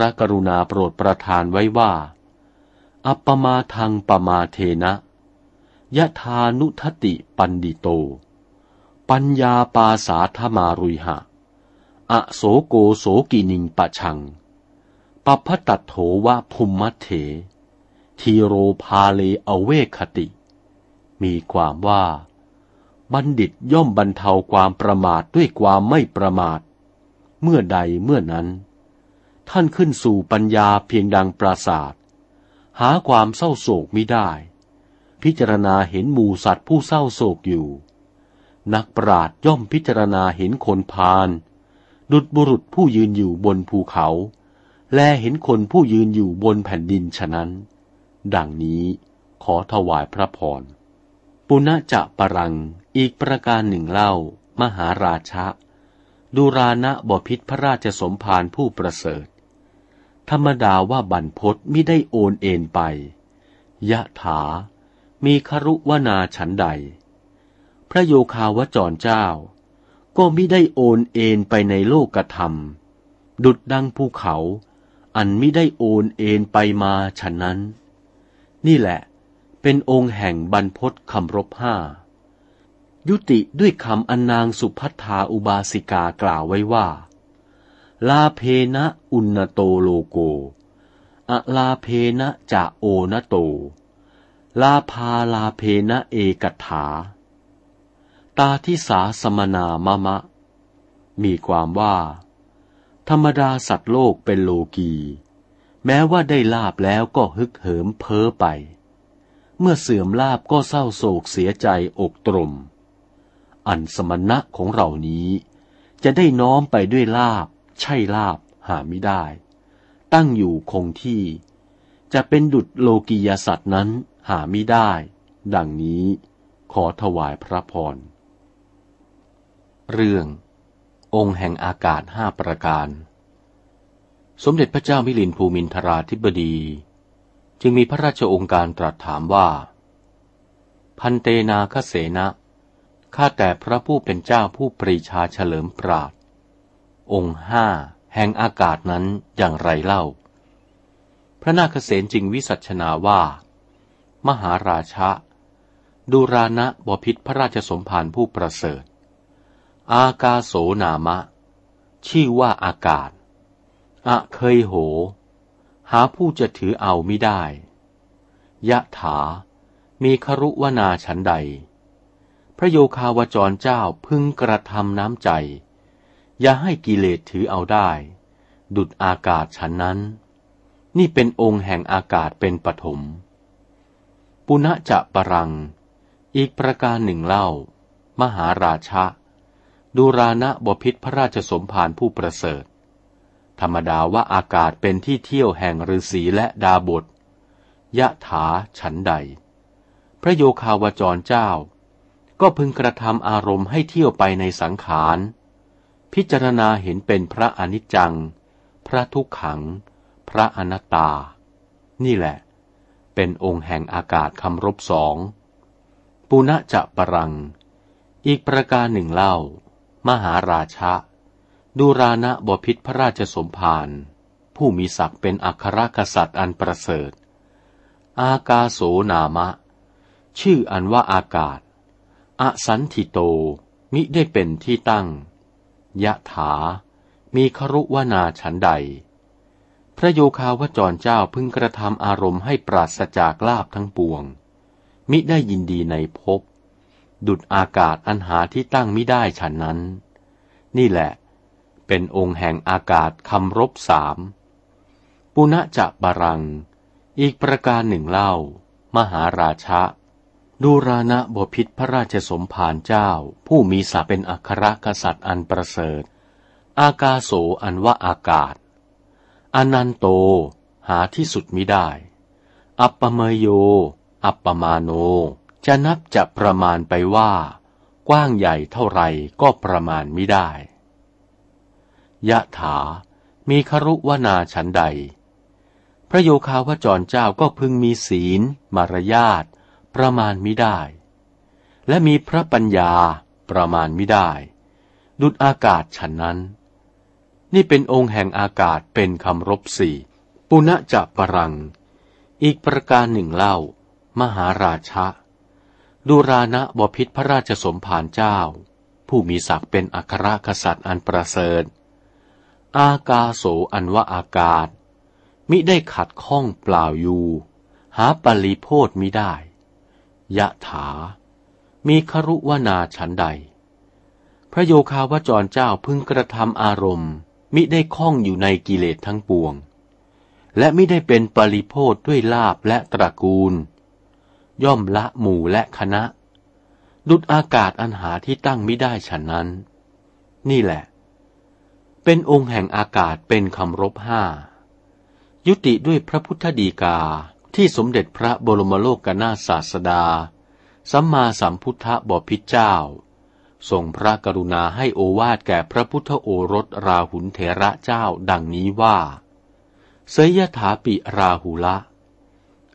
ระกรุณาโปรดประทานไว้ว่า อัปปมาทังปมาเทนะยะทานุทติปัณฑิโต ปัญญาปาสาทมารุยหะ อโสโกโสกินิงปะชัง ปัพพตัฏโฐวะภุมมัฏเฐ ธีโรพาเลอเวกขติ มีความว่า บัณฑิตย่อมบรรเทาความประมาทด้วยความไม่ประมาท เมื่อใดเมื่อนั้น ท่านขึ้นสู่ปัญญาเพียงดังปราศาสตร์หาความเศร้าโศกมิได้ พิจารณาเห็นหมูสัตว์ผู้เศร้าโศกอยู่ นักปราดย่อมพิจารณาเห็นคนพาลดุดบุรุษผู้ยืนอยู่บนภูเขา แลเห็นคนผู้ยืนอยู่บนแผ่นดินฉะนั้น ดังนี้ขอถวายพระพร ปุณจะปรังอีกประการหนึ่งเล่า มหาราชะดูรานะบพิษพระราชสมภารผู้ประเสริฐ ธรรมดาว่าบัรพศมิได้โอนเอ็นไป ยะถา มีครุวนาฉันใด พระโยคาวจรเจ้า ก็มิได้โอนเอ็นไปในโลกธรรม ดุดดังภูเขา อันมิได้โอนเอ็นไปมาฉะนั้น นี่แหละเป็นองค์แห่งบรรพศคำรบห้า ยุติด้วยคำอนนางสุพัทธาอุบาสิกากล่าวไว้ว่า ลาเพนะอุณโตโลโกอะลาเพนะจะโอนโต ลาพาลาเพนะเอกถา ตาทิสาสมนามะมะ มีความว่า ธรรมดาสัตว์โลกเป็นโลกี แม้ว่าได้ลาบแล้วก็ฮึกเหิมเพ้อไป เมื่อเสื่อมลาบก็เศร้าโศกเสียใจอกตรม อันสมณะของเรานี้จะได้น้อมไปด้วยลาบ ใช่ลาบหาไม่ได้ ตั้งอยู่คงที่ จะเป็นดุจโลกียสัตว์นั้นหาไม่ได้ ดังนี้ขอถวายพระพร เรื่อง องค์แห่งอากาศห้าประการ สมเด็จพระเจ้ามิลินภูมินทราธิบดี จึงมีพระราชองค์การตรัสถามว่า พันเตนาคเสนะข้าแต่พระผู้เป็นเจ้าผู้ปรีชาเฉลิมปราด องค์ห้าแห่งอากาศนั้นอย่างไรเล่า พระนาคเษนจึงวิสัชนาว่า มหาราชะดูรานะบพิษพระราชสมภารผู้ประเสริฐ อากาโสนามะ ชื่อว่าอากาศ อะเคยโห หาผู้จะถือเอาไม่ได้ ยะถา มีครุวนาฉันใด พระโยคาวจรเจ้าพึงกระทำน้ำใจ อย่าให้กิเลสถือเอาได้ ดุดอากาศฉันนั้น นี่เป็นองค์แห่งอากาศเป็นปฐม ปุณะจะปรัง อีกประการหนึ่งเล่า มหาราชะ ดูรานะบพิษพระราชสมภารผู้ประเสริฐ ธรรมดาว่าอากาศเป็นที่เที่ยวแห่งฤาษีและดาบทยะถาฉันใด พระโยคาวจรเจ้า ก็พึงกระทำอารมณ์ให้เที่ยวไปในสังขาร พิจารณาเห็นเป็นพระอนิจจัง พระทุกขัง พระอนัตตา นี่แหละ เป็นองค์แห่งอากาศคำรบสอง ปุณะจะปรัง อีกประการหนึ่งเล่า มหาราชะ ดูรานะบพิษพระราชสมภารผู้มีศักดิ์เป็นอัครกษัตริย์อันประเสริฐ อากาโสนามะ ชื่ออันว่าอากาศ อสันติโตมิได้เป็นที่ตั้ง ยะถา มีครุวนาฉันใด พระโยคาวจรเจ้าพึงกระทำอารมณ์ให้ปราศจากลาบทั้งปวง มิได้ยินดีในภพ ดุดอากาศอันหาที่ตั้งม่ได้ฉันนั้น นี่แหละ เป็นองค์แห่งอากาศคำรบสาม ปุณจะบารัง อีกประการหนึ่งเล่า มหาราชะ ดูรานะบพิษพระราชสมภารเจ้า ผู้มีสาเป็นอัครกษัตริย์อันประเสริฐ อากาโสอันว่าอากาศ อนันโต หาที่สุดมิได้ อัปปเมโย อัปปมาโน จะนับจะประมาณไปว่า กว้างใหญ่เท่าไรก็ประมาณม่ได้ ยะถา มีครุวนาฉันใด พระโยคาวจรเจ้าก็พึงมีศีล มารยาท ประมาณมิได้ และมีพระปัญญาประมาณมิได้ ดุดอากาศฉันนั้น นี่เป็นองค์แห่งอากาศเป็นคำรบสี่ปุณจะปรัง อีกประการหนึ่งเล่า มหาราชะดูรานะบพิษพระราชสมภารเจ้า ผู้มีศักดิ์เป็นอัครกษัตริย์อันประเสริฐ อากาโสอันว่าอากาศ มิได้ขัดข้องเปล่าอยู่ หาปริโพธมิได้ ยะถา มีครุวนาฉันใด พระโยคาวจรเจ้าพึงกระทำอารมณ์ มิได้ข้องอยู่ในกิเลสทั้งปวง และมิได้เป็นปริโพธด้วยลาบและตระกูล ย่อมละหมู่และคณะ ดุดอากาศอันหาที่ตั้งไม่ได้ฉันนั้น นี่แหละ เป็นองค์แห่งอากาศเป็นคำรบห้า ยุติด้วยพระพุทธดีกา ที่สมเด็จพระบรมโลกกนาศาสดา สัมมาสัมพุทธบพิจเจ้าทรงพระกรุณาให้โอวาทแก่พระพุทธโอรสราหุลเถระเจ้าดังนี้ว่า เสยถาปิราหุละ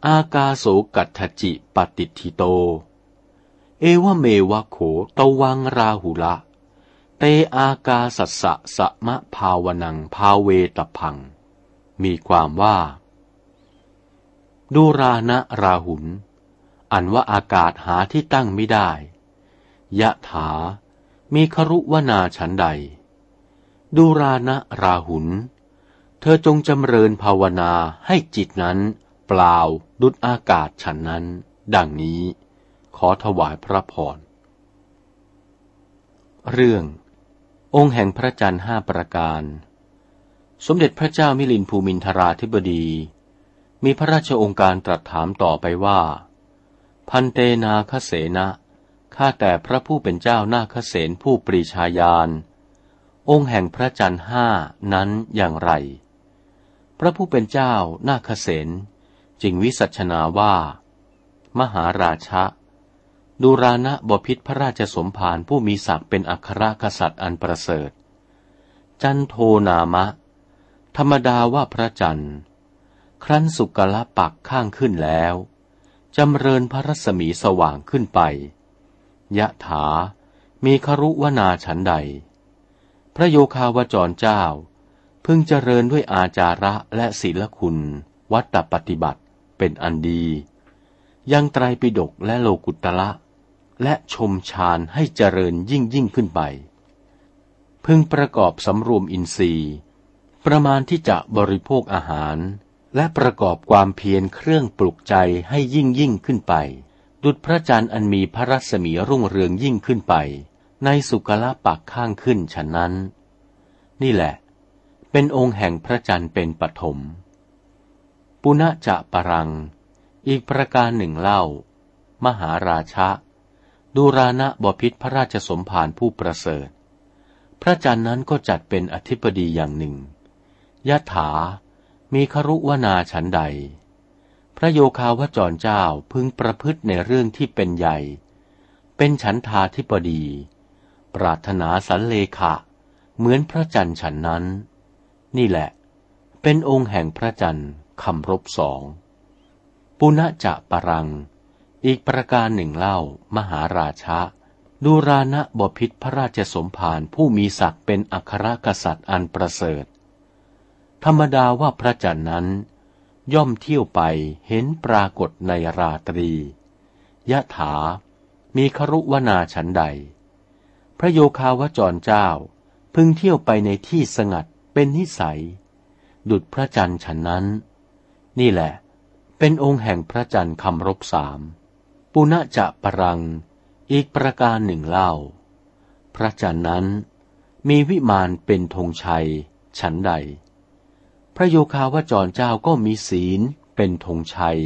อากาโสกัตถจิปติทิโต เอวเมวะโขตวังราหุละ เตอากาสัสสะสะมะภาวนังภาเวตพัง มีความว่า ดูรานะราหุล อันว่าอากาศหาที่ตั้งไม่ได้ ยะถา มีครุวนาฉันใด ดูรานะราหุล เธอจงจำเริญภาวนาให้จิตนั้น เปล่าดุดอากาศฉันนั้น ดังนี้ ขอถวายพระพร เรื่อง องค์แห่งพระจันทร์ห้าประการ สมเด็จพระเจ้ามิลินภูมินทราธิบดี มีพระราชองค์การตรัสถามต่อไปว่า พันเตนาคเสนะข้าแต่พระผู้เป็นเจ้านาคเสนผู้ปรีชาญาณองค์แห่งพระจันทร์ห้านั้นอย่างไร พระผู้เป็นเจ้านาคเสนจึงวิสัชนาว่า มหาราชะดูรานะบพิษพระราชสมภารผู้มีศักดิ์เป็นอัครกษัตริย์อันประเสริฐ จันโทนามะ ธรรมดาว่าพระจันทร์ ครั้นสุกละปักข้างขึ้นแล้ว จำเริญพระรัศมีสว่างขึ้นไป ยะถา มีครุวนาฉันใด พระโยคาวจรเจ้า พึงเจริญด้วยอาจาระและศีลคุณ วัตตปฏิบัติเป็นอันดี ยังไตรปิฎกและโลกุตละ และชมฌานให้เจริญยิ่งยิ่งขึ้นไป พึงประกอบสำรวมอินทรีย์ ประมาณที่จะบริโภคอาหาร และประกอบความเพียรเครื่องปลุกใจให้ยิ่งยิ่งขึ้นไป ดุจพระจันทร์อันมีพระรัศมีรุ่งเรืองยิ่งขึ้นไป ในสุกละปักข้างขึ้นฉะนั้น นี่แหละ เป็นองค์แห่งพระจันทร์เป็นปฐมปุณจะปรัง อีกประการหนึ่งเล่า มหาราชะดูรานะบพิษพระราชสมภารผู้ประเสริฐ พระจันทร์นั้นก็จัดเป็นอธิบดีอย่างหนึ่งยะถา มีครุวนาฉันใด พระโยคาวจรเจ้าพึงประพฤติในเรื่องที่เป็นใหญ่ เป็นฉันทาธิบดี ปรารถนาสันเลขะ เหมือนพระจันทร์ฉันนั้น นี่แหละ เป็นองค์แห่งพระจันทร์คำรบสองปุณจะปรัง อีกประการหนึ่งเล่ามหาราชะดูรานะบพิษพระราชสมภารผู้มีศักดิ์เป็นอัครกษัตริย์อันประเสริฐ ธรรมดาว่าพระจันทร์นั้น ย่อมเที่ยวไปเห็นปรากฏในราตรี ยะถา มีครุวนาฉันใด พระโยคาวจรเจ้า พึงเที่ยวไปในที่สงัดเป็นนิสัย ดุดพระจันทร์ฉันนั้น นี่แหละ เป็นองค์แห่งพระจันทร์คำรบสามปุณจะปรัง อีกประการหนึ่งเล่า พระจันทร์นั้นมีวิมานเป็นธงชัย ฉันใด พระโยคาวจรเจ้าก็มีศีลเป็นธงชัย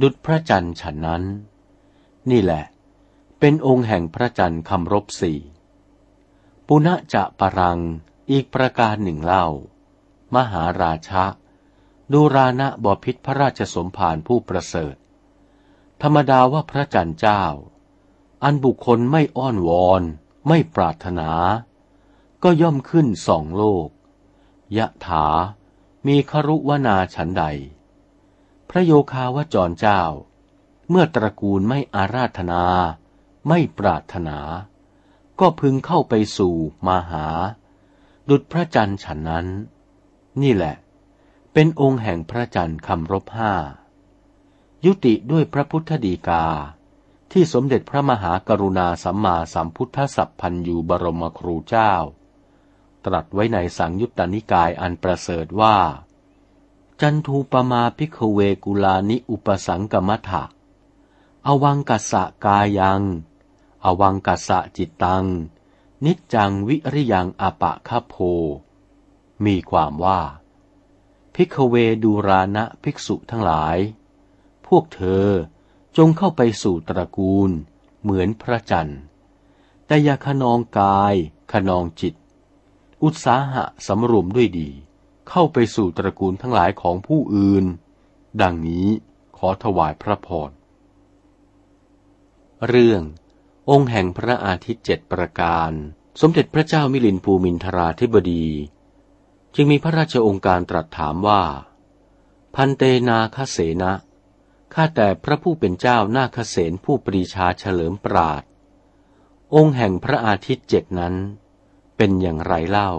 ดุจพระจันทร์ฉันนั้น นี่แหละ เป็นองค์แห่งพระจันทร์คำรบสี่ปุณจะปรังอีกประการหนึ่งเล่า มหาราชะดูรานะบพิษพระราชสมภารผู้ประเสริฐ ธรรมดาว่าพระจันทร์เจ้า อันบุคคลไม่อ้อนวอน ไม่ปรารถนา ก็ย่อมขึ้นสองโลก ยะถา มีครุวนาฉันใด พระโยคาวจรเจ้า เมื่อตระกูลไม่อาราธนา ไม่ปรารถนา ก็พึงเข้าไปสู่มาหา ดุดพระจันทร์ฉันนั้น นี่แหละ เป็นองค์แห่งพระจันทร์คำรบห้า ยุติด้วยพระพุทธดีกา ที่สมเด็จพระมหากรุณาสัมมาสัมพุทธสัพพันยูบรมครูเจ้า ตรัสไว้ในสังยุตตนิกายอันประเสริฐว่า จันทูปมาพิกเวกุลานิอุปสังกมัฏฐะอวังกัสสะกายัง อวังกัสสะจิตตัง นิจจังวิริยังอปะคโพ มีความว่า พิกเวดูรานะภิกษุทั้งหลาย พวกเธอจงเข้าไปสู่ตระกูล เหมือนพระจันทร์แต่อย่าขนองกายขนองจิต อุตสาหะสำรวมด้วยดี เข้าไปสู่ตระกูลทั้งหลายของผู้อื่น ดังนี้ขอถวายพระพร เรื่อง องค์แห่งพระอาทิตย์เจ็ดประการ สมเด็จพระเจ้ามิลินภูมินทราธิบดี จึงมีพระราชองค์การตรัสถามว่า พันเตนาคเสนะข้าแต่พระผู้เป็นเจ้านาคเสนผู้ปรีชาเฉลิมปราด องค์แห่งพระอาทิตย์เจ็ดนั้น เป็นอย่างไรเล่า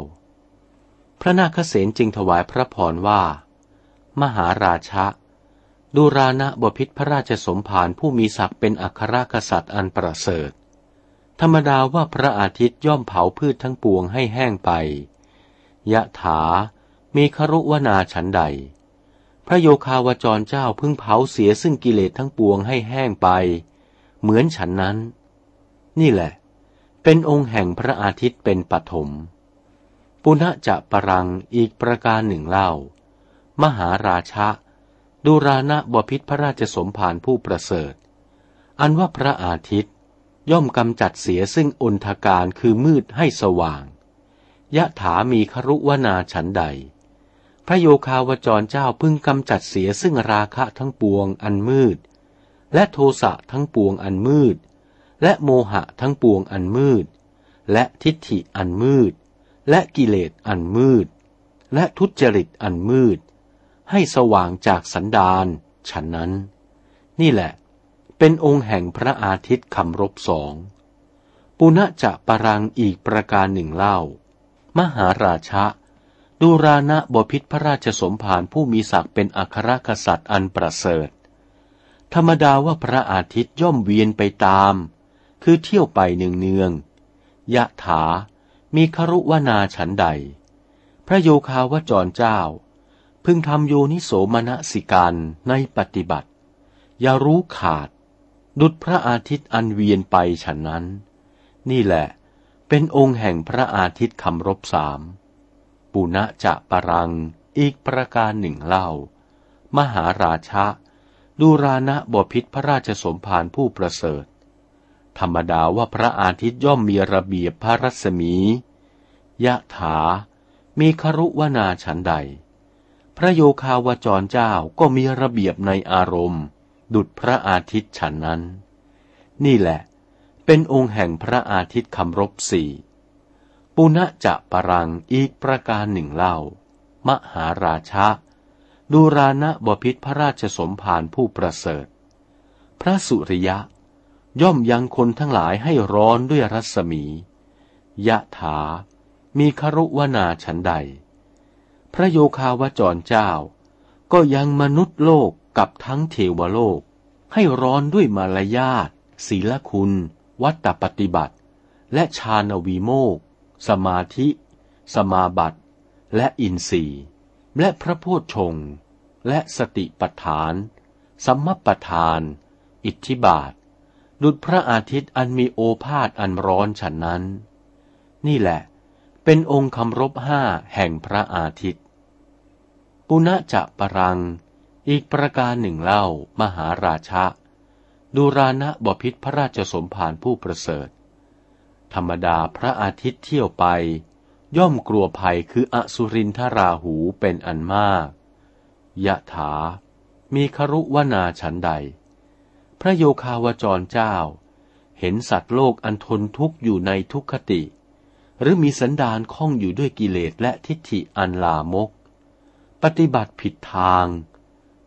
พระนาคเสนจึงถวายพระพรว่า มหาราชะดูรานะบพิษพระราชสมภารผู้มีศักดิ์เป็นอัครกษัตริย์อันประเสริฐ ธรรมดาว่าพระอาทิตย์ย่อมเผาพืชทั้งปวงให้แห้งไป ยะถา มีครุวนาฉันใด พระโยคาวจรเจ้าพึ่งเผาเสียซึ่งกิเลสทั้งปวงให้แห้งไป เหมือนฉันนั้น นี่แหละ เป็นองค์แห่งพระอาทิตย์เป็นปฐม ปุณะจะปรังอีกประการหนึ่งเล่า มหาราชะดูรานะบพิษพระราชสมภารผู้ประเสริฐ อันว่าพระอาทิตย์ย่อมกำจัดเสียซึ่งอนทการคือมืดให้สว่าง ยะถามีครุวนาฉันใด พระโยคาวจรเจ้าพึ่งกำจัดเสียซึ่งราคะทั้งปวงอันมืด และโทสะทั้งปวงอันมืด และโมหะทั้งปวงอันมืด และทิฏฐิอันมืด และกิเลสอันมืด และทุจริตอันมืด ให้สว่างจากสันดานฉันนั้น นี่แหละ เป็นองค์แห่งพระอาทิตย์คำรบสองปุณะจะปรังอีกประการหนึ่งเล่า มหาราชะดูรานะบพิษพระราชสมภารผู้มีศักดิ์เป็นอัครกษัตริย์อันประเสริฐ ธรรมดาว่าพระอาทิตย์ย่อมเวียนไปตาม คือเที่ยวไปเนืองเนืองยะถา มีครุวนาฉันใด พระโยคาวจรเจ้า พึงทำโยนิโสมนสิการในปฏิบัติ อย่ารู้ขาด ดุดพระอาทิตย์อันเวียนไปฉันนั้น นี่แหละ เป็นองค์แห่งพระอาทิตย์คำรบสาม ปุณะจะปรัง อีกประการหนึ่งเล่า มหาราชะดูรานะบพิษพระราชสมภารผู้ประเสริฐ ธรรมดาว่าพระอาทิตย์ย่อมมีระเบียบพระรัศมี ยะถา มีครุวนาฉันใด พระโยคาวจรเจ้าก็มีระเบียบในอารมณ์ ดุดพระอาทิตย์ฉันนั้น นี่แหละ เป็นองค์แห่งพระอาทิตย์คำรบสี่ปุณะจะปรังอีกประการหนึ่งเล่า มหาราชะดูรานะบพิษพระราชสมภารผู้ประเสริฐ พระสุริยะ ย่อมยังคนทั้งหลายให้ร้อนด้วยรัศมี ยะถา มีครุวนาฉันใด พระโยคาวจรเจ้า ก็ยังมนุษย์โลกกับทั้งเทวโลก ให้ร้อนด้วยมารยาทศีลคุณ วัตตปฏิบัติ และชาณวีโมก สมาธิ สมาบัติ และอินทรีย์ และพระโพชฌงและสติปัฏฐาน สัมมปทาน อิทธิบาท ดุจพระอาทิตย์อันมีโอภาษอันร้อนฉันนั้น นี่แหละ เป็นองค์คำรบห้าแห่งพระอาทิตย์ ปุณจะปรัง อีกประการหนึ่งเล่ามหาราชะดูรานะบพิษพระราชสมภารผู้ประเสริฐ ธรรมดาพระอาทิตย์เที่ยวไป ย่อมกลัวภัยคืออสุรินทราหูเป็นอันมาก ยะถา มีครุวนาฉันใด พระโยคาวจรเจ้า เห็นสัตว์โลกอันทนทุกข์อยู่ในทุกขติ หรือมีสันดานคล้องอยู่ด้วยกิเลสและทิฏฐิอันลามก ปฏิบัติผิดทาง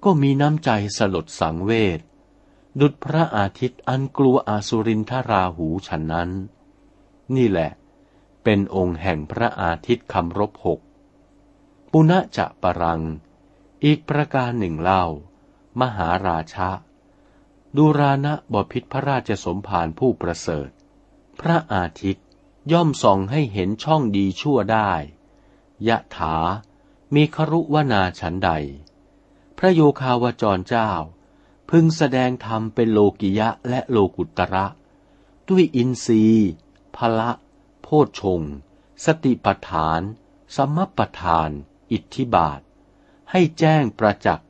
ก็มีน้ำใจสลดสังเวชดุจพระอาทิตย์อันกลัวอาสุรินทราหูฉันนั้น นี่แหละ เป็นองค์แห่งพระอาทิตย์คำรบหกปุณะจะปรัง อีกประการหนึ่งเล่า มหาราชะ ดูรานะบพิษพระราชสมภารผู้ประเสริฐ พระอาทิตย์ย่อมส่องให้เห็นช่องดีชั่วได้ ยะถา มีครุวนาฉันใด พระโยคาวจรเจ้า พึงแสดงธรรมเป็นโลกิยะและโลกุตระ ด้วยอินทรีย์พละโพชฌงสติปฐาน สมปัฏฐาน อิทธิบาท ให้แจ้งประจักษ์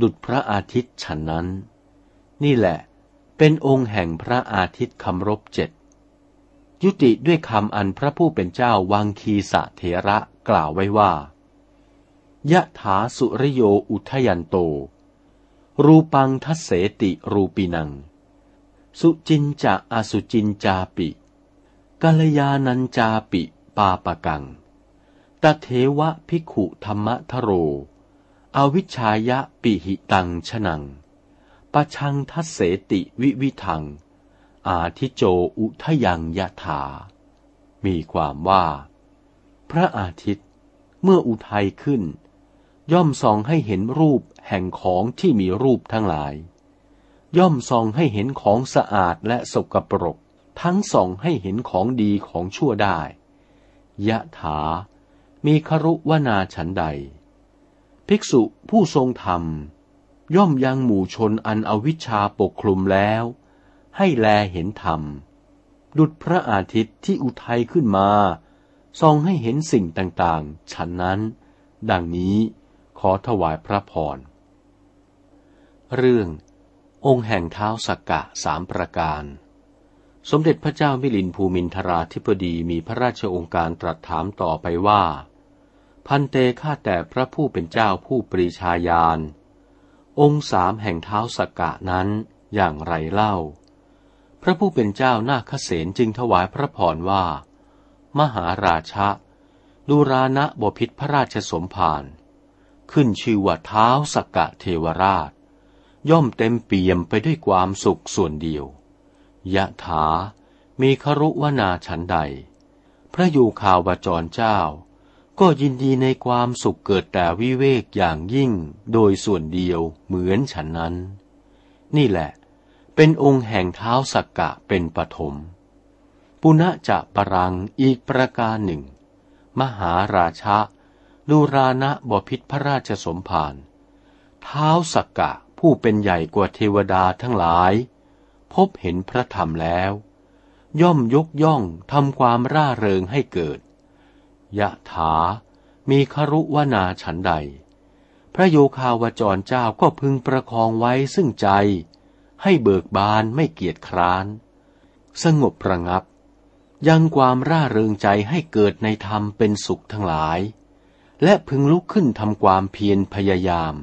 ดุจพระอาทิตย์ฉันนั้น นี่แหละ เป็นองค์แห่งพระอาทิตย์คำรบเจ็ดยุติด้วยคำอันพระผู้เป็นเจ้าวังคีสะเถระกล่าวไว้ว่ายะถาสุริโยอุทยันโต รูปังทัสเสติรูปินัง สุจินจะอสุจินจาปิกัลยานันจาปิปาปกังตเทวะภิขุธรรมทโร อวิชายะปิหิตังชนัง ปะชังทัสเสติวิวิทัง อาทิโจอุทยังยะถา มีความว่า พระอาทิตย์เมื่ออุทัยขึ้น ย่อมส่องให้เห็นรูปแห่งของที่มีรูปทั้งหลาย ย่อมส่องให้เห็นของสะอาดและสกปรก ทั้งส่องให้เห็นของดีของชั่วได้ ยะถา มีครุวนาฉันใด ภิกษุผู้ทรงธรรม ย่อมยังหมู่ชนอันอวิชชาปกคลุมแล้ว ให้แลเห็นธรรม ดุจพระอาทิตย์ที่อุทัยขึ้นมาส่องให้เห็นสิ่งต่างๆ ฉันนั้น ดังนี้ขอถวายพระพร เรื่อง องค์แห่งเท้าสักกะสามประการ สมเด็จพระเจ้ามิลินภูมินทราธิปดีมีพระราชองค์การตรัสถามต่อไปว่า พันเตข้าแต่พระผู้เป็นเจ้าผู้ปรีชาญาณ องค์สามแห่งเท้าสกกะนั้นอย่างไรเล่า พระผู้เป็นเจ้านาคเสนจึงถวายพระพรว่า มหาราชะดูรานะบพิษพระราชสมภารขึ้นชื่อว่าเท้าสกกะเทวราช ย่อมเต็มเปี่ยมไปด้วยความสุขส่วนเดียวยะถามีครุวนาฉันใด พระยูคาวจรเจ้า ก็ยินดีในความสุขเกิดแต่วิเวกอย่างยิ่งโดยส่วนเดียวเหมือนฉันนั้น นี่แหละ เป็นองค์แห่งเท้าสักกะเป็นปฐมปุณะจะปรังอีกประการหนึ่ง มหาราชะดูรานะบพิษพระราชสมภารเท้าสักกะผู้เป็นใหญ่กว่าเทวดาทั้งหลาย พบเห็นพระธรรมแล้ว ย่อมยกย่องทำความร่าเริงให้เกิด ยะถา มีครุวนาฉันใด พระโยคาวจรเจ้าก็พึงประคองไว้ซึ่งใจ ให้เบิกบานไม่เกียจคร้าน สงบระงับ ยังความร่าเริงใจให้เกิดในธรรมเป็นสุขทั้งหลาย และพึงลุกขึ้นทำความเพียรพยายาม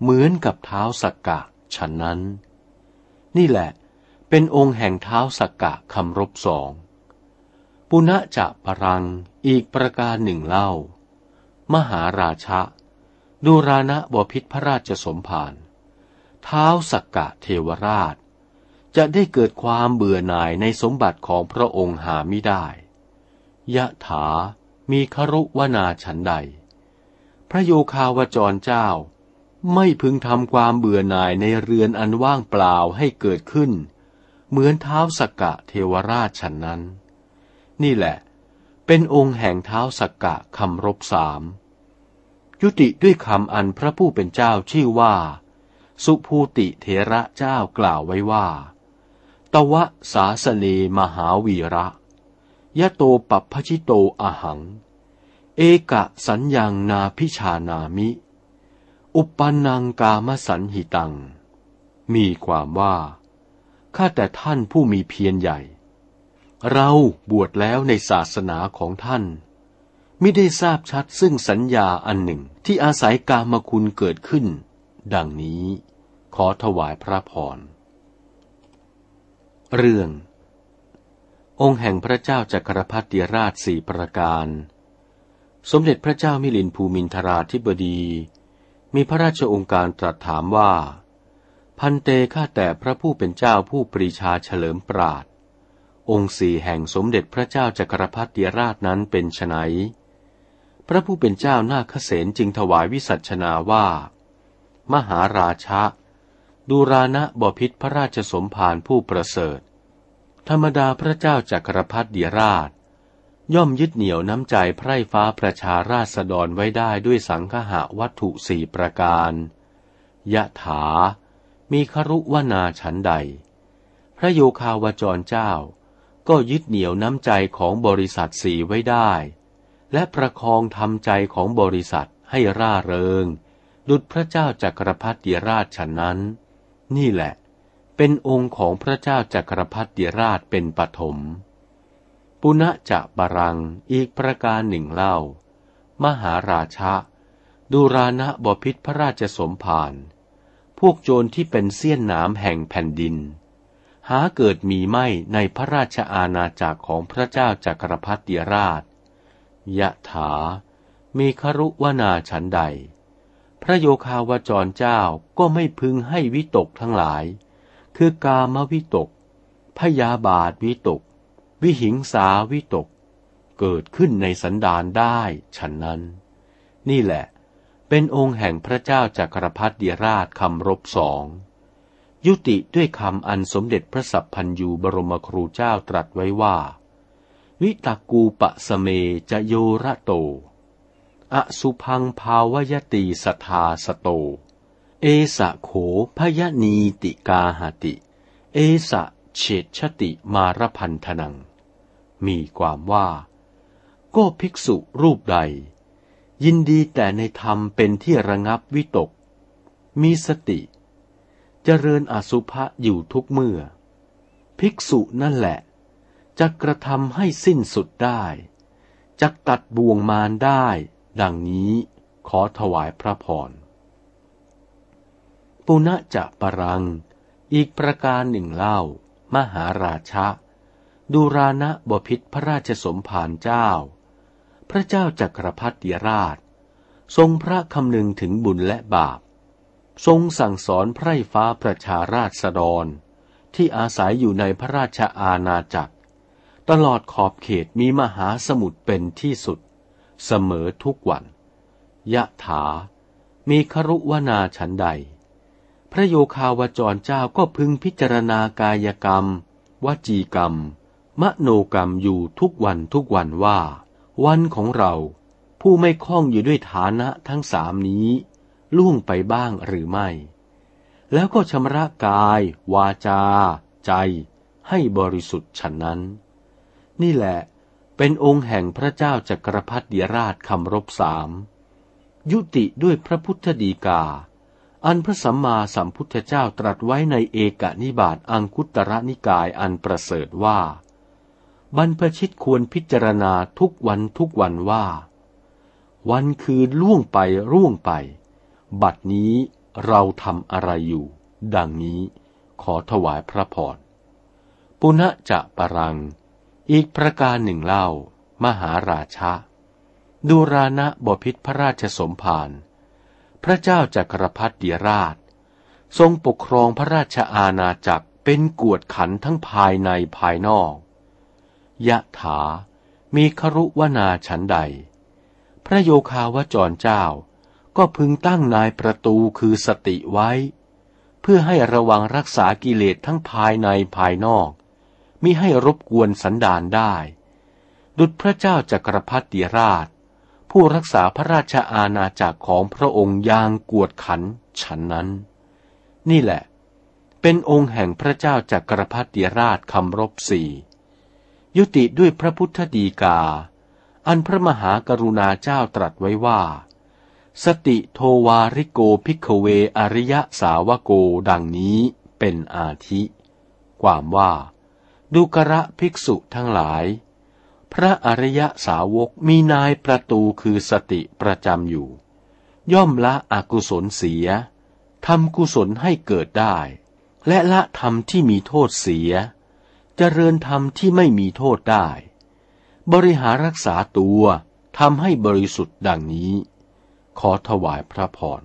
เหมือนกับเท้าสักกะฉันนั้น นี่แหละเป็นองค์แห่งเท้าสักกะคำรบสอง ปุณะจะปรังอีกประการหนึ่งเล่า มหาราชะดูรานะบพิษพระราชสมภารเท้าสักกะเทวราช จะได้เกิดความเบื่อหน่ายในสมบัติของพระองค์หาไม่ได้ ยะถามีครุวนาฉันใด พระโยคาวจรเจ้า ไม่พึงทำความเบื่อหน่ายในเรือนอันว่างเปล่าให้เกิดขึ้น เหมือนเท้าสักกะเทวราชฉันนั้น นี่แหละ เป็นองค์แห่งเท้าสักกะคำรบสามยุติด้วยคำอันพระผู้เป็นเจ้าชื่อว่า สุภูติเถระเจ้ากล่าวไว้ว่า ตวะสาสเนมหาวีระยะโตปัพชิโตอหัง เอกะสัญญังนาพิชานามิ อุปนังกามสันหิตัง มีความว่า ข้าแต่ท่านผู้มีเพียรใหญ่ เราบวชแล้วในศาสนาของท่านไม่ได้ทราบชัดซึ่งสัญญาอันหนึ่งที่อาศัยกามคุณเกิดขึ้น ดังนี้ขอถวายพระพร เรื่อง องค์แห่งพระเจ้าจักรพรรดิราชสี่ประการ สมเด็จพระเจ้ามิลินภูมินทราธิบดี มีพระราชองค์การตรัสถามว่า พันเตข้าแต่พระผู้เป็นเจ้าผู้ปรีชาเฉลิมปราด องค์สี่แห่งสมเด็จพระเจ้าจักรพรรดิราชนั้นเป็นไฉนพระผู้เป็นเจ้านาคเษนจึงถวายวิสัชนาว่า มหาราชะดูรานะบพิษพระราชสมภารผู้ประเสริฐ ธรรมดาพระเจ้าจักรพรรดิราช ย่อมยึดเหนี่ยวน้ำใจไพร่ฟ้าประชาราษฎรไว้ได้ด้วยสังฆะวัตถุสี่ประการ ยะถา มีครุวนาฉันใด พระโยคาวจรเจ้า ก็ยึดเหนี่ยวน้ำใจของบริษัทสีไว้ได้ และประคองทำใจของบริษัทให้ร่าเริง ดุจพระเจ้าจักรพรรดิราชฉนั้น นี่แหละ เป็นองค์ของพระเจ้าจักรพรรดิราชเป็นปฐมปุณจะบารังอีกประการหนึ่งเล่า มหาราชะดูรานะบพิษพระราชสมภารพวกโจรที่เป็นเสี้ยนน้ำแห่งแผ่นดิน หาเกิดมีไม่ในพระราชอาณาจักรของพระเจ้าจักรพรรดิราช ยะถา มีครุวนาฉันใด พระโยคาวจรเจ้าก็ไม่พึงให้วิตกทั้งหลาย คือกามวิตก พยาบาทวิตก วิหิงสาวิตก เกิดขึ้นในสันดานได้ฉันนั้น นี่แหละ เป็นองค์แห่งพระเจ้าจักรพรรดิราชคำรบสอง ยุติด้วยคำอันสมเด็จพระสัพพันยูบรมครูเจ้าตรัสไว้ว่า วิตากูปะสเมจะโยระโต อสุพังภาวยตีสทาสโต เอสะโขพยนีติกาหติ เอสะเฉดชติมารพันธนัง มีความว่า ก็ภิกษุรูปใด ยินดีแต่ในธรรมเป็นที่ระงับวิตก มีสติ เจริญอสุภะอยู่ทุกเมื่อ ภิกษุนั่นแหละจะกระทำให้สิ้นสุดได้จะตัดบ่วงมารได้ ดังนี้ขอถวายพระพร ปุณะจะปรัง อีกประการหนึ่งเล่า มหาราชะ ดูรานะบพิษพระราชสมภารเจ้า พระเจ้าจักรพรรดิราช ทรงพระคำนึงถึงบุญและบาป ทรงสั่งสอนไพร่ฟ้าประชาราชดรที่อาศัยอยู่ในพระราชอาณาจักร ตลอดขอบเขตมีมหาสมุทรเป็นที่สุด เสมอทุกวัน ยะถา มีครุวนาฉันใด พระโยคาวจรเจ้าก็พึงพิจารณากายกรรม วจีกรรม มโนกรรมอยู่ทุกวันทุกวันว่า วันของเรา ผู้ไม่คล้องอยู่ด้วยฐานะทั้งสามนี้ ล่วงไปบ้างหรือไม่ แล้วก็ชำระกาย วาจา ใจ ให้บริสุทธิ์ฉันนั้น นี่แหละเป็นองค์แห่งพระเจ้าจักรพรรดิราชคำรบสามยุติด้วยพระพุทธดีกา อันพระสัมมาสัมพุทธเจ้าตรัสไว้ในเอกนิบาตอังคุตระนิกายอันประเสริฐว่า บรรพชิตควรพิจารณาทุกวันทุกวันว่า วันคืนล่วงไปร่วงไป บัดนี้เราทำอะไรอยู่ ดังนี้ขอถวายพระพร ปุณะจะปรัง อีกประการหนึ่งเล่า มหาราชะ ดูรานะบพิษพระราชสมภาร พระเจ้าจักรพรรดิราช ทรงปกครองพระราชอาณาจักรเป็นกวดขันทั้งภายในภายนอก ยะถา มีครุวนาฉันใด พระโยคาวจรเจ้า ก็พึงตั้งนายประตูคือสติไว้ เพื่อให้ระวังรักษากิเลสทั้งภายในภายนอก มิให้รบกวนสันดานได้ ดุจพระเจ้าจักรพรรดิราช ผู้รักษาพระราชอาณาจักรของพระองค์ยางกวดขันฉันนั้น นี่แหละ เป็นองค์แห่งพระเจ้าจักรพรรดิราชคำรบสี่ยุติด้วยพระพุทธฎีกา อันพระมหากรุณาเจ้าตรัสไว้ว่า สติโทวาริโก ภิกขเวอริยสาวโกดังนี้เป็นอาทิ ความว่าดูกรภิกษุทั้งหลาย พระอริยสาวกมีนายประตูคือสติประจำอยู่ ย่อมละอกุศลเสียทำกุศลให้เกิดได้ และละธรรมที่มีโทษเสียเจริญธรรมที่ไม่มีโทษได้ บริหารรักษาตัวทำให้บริสุทธิ์ดังนี้ ขอถวายพระพร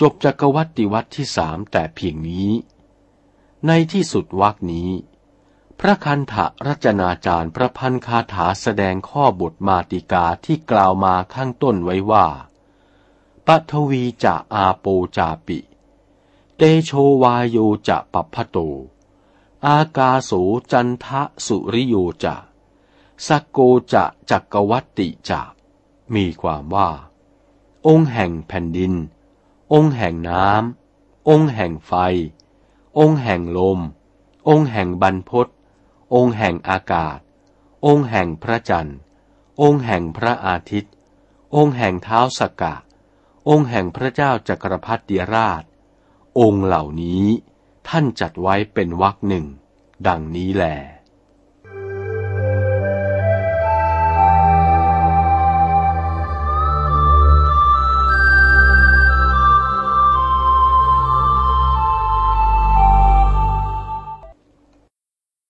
จบจักรวัติวัตที่สามแต่เพียงนี้ ในที่สุดวักนี้ พระคันธะรัจนาจารย์ประพันธ์คาถาแสดงข้อบทมาติกาที่กล่าวมาข้างต้นไว้ว่าปัทวีจะอาโปจาปิ เตโชวายโยจะปัพพโต อากาโสจันทะสุริโยจะสกโกจะจักกวัตติจะมีความว่า องค์แห่งแผ่นดิน องค์แห่งน้ำ องค์แห่งไฟ องค์แห่งลม องค์แห่งบรรพศองค์แห่งอากาศ องค์แห่งพระจันทร์ องค์แห่งพระอาทิตย์ องค์แห่งเท้าสกะองค์แห่งพระเจ้าจักรพรรดิราช องค์เหล่านี้ท่านจัดไว้เป็นวรรคหนึ่ง ดังนี้แหละ